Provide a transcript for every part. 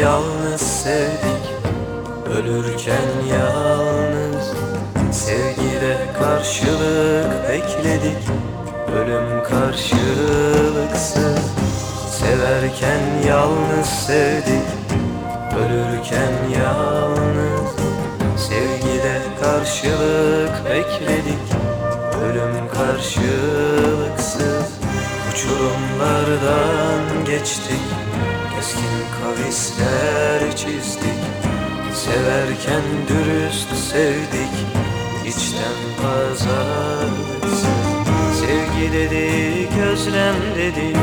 yalnız sevdik Ölürken yalnız. Sevgide karşılık bekledik Ölüm karşılıksız. Severken yalnız sevdik Ölürken yalnız. Sevgide karşılık bekledik Ölüm karşılıksız. Uçurumlardan geçtik Keskin kavisler çizdik Severken dürüst sevdik. İçten pazarlıksız Sevgi dedik, özlem dedik.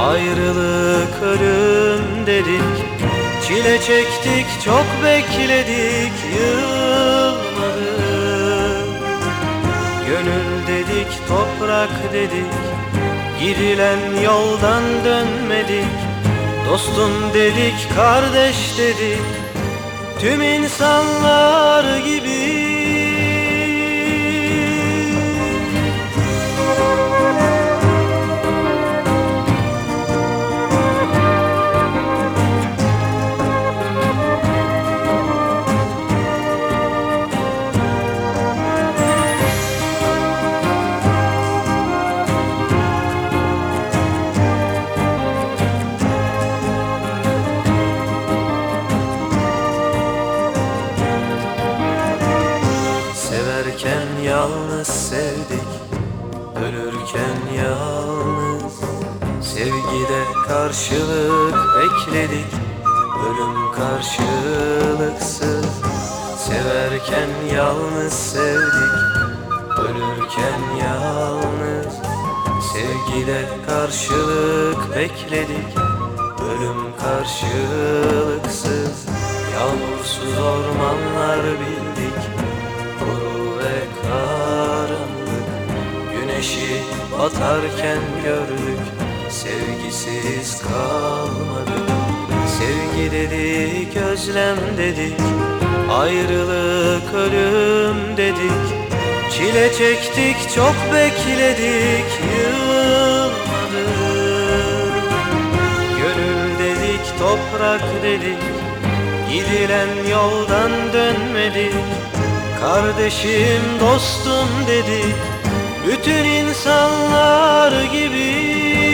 Ayrılık, ölüm dedik Çile çektik, çok bekledik Yılmadı Gönül dedik, toprak dedik Girilen yoldan dönmedik Dostum dedik, kardeş dedik Tüm insanlar gibi yalnız sevdik. Ölürken yalnız Sevgide karşılık bekledik Ölüm karşılıksız Severken yalnız sevdik. Ölürken yalnız Sevgide karşılık bekledik Ölüm karşılıksız Yağmursuz ormanlar bildik batarken gördük Sevgisiz kalmadık. Sevgi dedik, özlem dedik Ayrılık, ölüm dedik. Çile çektik, çok bekledik Yılmadık Gönül dedik, toprak dedik Gidilen yoldan dönmedik. Kardeşim, dostum dedik Bütün insanlar gibi